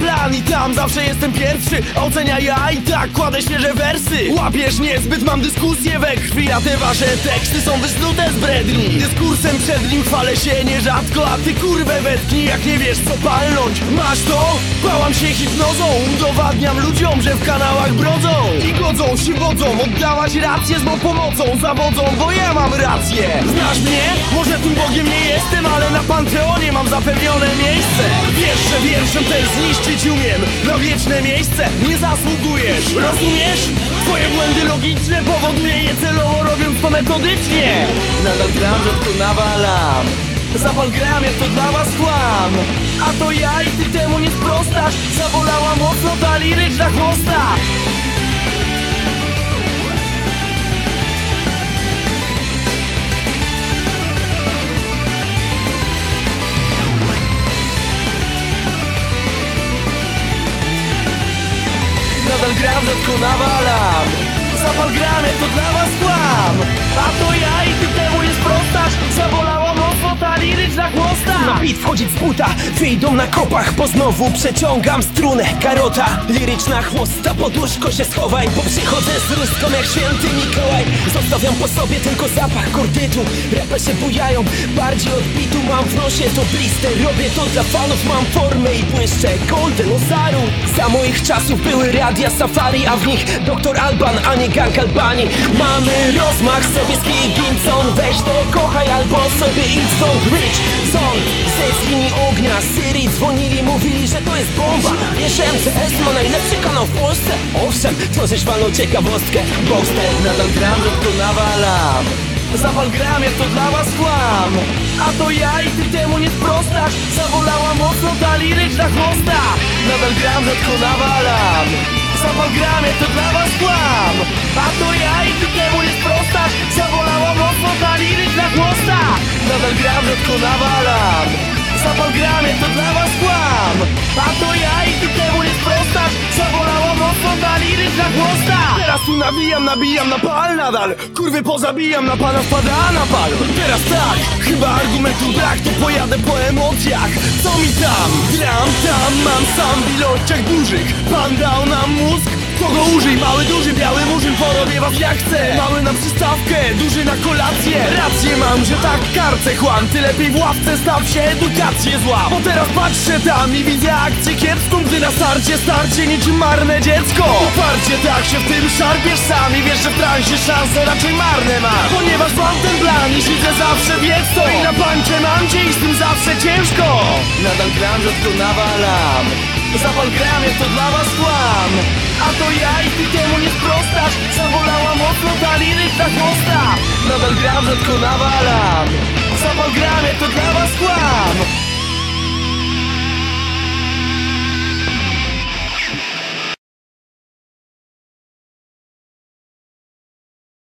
plan i tam zawsze jestem pierwszy. Ocenia ja i tak kładę świeże wersy. Łapiesz niezbyt, mam dyskusję we krwi A te wasze teksty są wysnute z bredni. Dyskursem przed nim chwalę się nierzadko A ty kurwę wetknij, jak nie wiesz co palnąć. Masz to? Bałam się hipnozą Udowadniam ludziom, że w kanałach brodzą I godzą się wodzą Oddawać rację z mą pomocą Zawodzą, bo ja mam rację. Znasz mnie? Może tym Bogiem nie jestem Ale na Panteonie mam zapewnione miejsce. Wiesz, że wierszem też zniszczyć umiem Na wieczne miejsce nie zasługujesz. Rozumiesz? Twoje błędy logiczne powoduje je celowo robiąc to metodycznie. Nadal gram, że tu nawalam. Zapal gram, jak to dla was kłam. A to ja i ty temu nie sprostasz. Zabolała mocno ta liryczna chłosta gram, rzadko nawalam Zapal jak to dla was kłam beat wchodzić z buta, wyjdą na kopach Bo znowu przeciągam strunę. Karota, liryczna chłosta Poduszko się schowaj, bo przychodzę z rózgą Jak święty Mikołaj. Zostawiam po sobie tylko zapach kordytu Rapy się bujają, bardziej od bitu Mam w nosie to blister, robię to dla fanów Mam formę i błyszczę, golden ozaru Za moich czasów były radia safari A w nich doktor Alban, a nie gang Albanii Mamy rozmach, sobieski Ginson Weź to kochaj albo sobie idź stąd. Rich Zone, ze z linii ognia Syrii dzwonili, mówili, że to jest bomba. Wiesz, MCS ma najlepszy kanał w Polsce. Owszem, tworzysz walną ciekawostkę. Boxster Nadal gram, rzadko nawalam. Zapal gram, jak to dla was kłam. A to ja i ty temu nie sprostasz. Zabolała mocno ta liryczna chłosta. Nadal gram, rzadko nawalam. Zapal gram, jak to dla Nadal gram, rzadko nawalam. Zapal gram, to dla was kłam. A to ja i ty temu nie sprostasz Zabolała mocno ta liryczna chłosta. Teraz tu nawijam, nabijam na pal nadal. Kurwy pozabijam, na pana wpada na pal. Teraz tak, chyba argumentu brak To pojadę po emocjach. Co mi tam? Gram tam, mam sam w ilościach dużych. Pan dał nam mózg Kogo użyj, mały, duży, biały murzyn Porobię was jak chcę. Mały na przystawkę, duży na kolację. Rację mam, że tak karcę chłam. Ty lepiej w ławce staw się, edukację zła Bo teraz patrzę tam i widzę akcję kiepską Gdy na starcie starcie niczym marne dziecko. Uparcie tak się w tym szarpiesz sam I wiesz, że w transie szanse raczej marne masz. Ponieważ mam ten plan i siedzę zawsze wiedz I na pancie mam i z tym zawsze ciężko. Nadal gram, rzadko nawalam. Zapal gram, to ja i ty temu nie sprostasz. Zabolała mocno ta liryczna chłosta Nadal gram, rzadko nawalam Zapal gram, jak to dla was kłam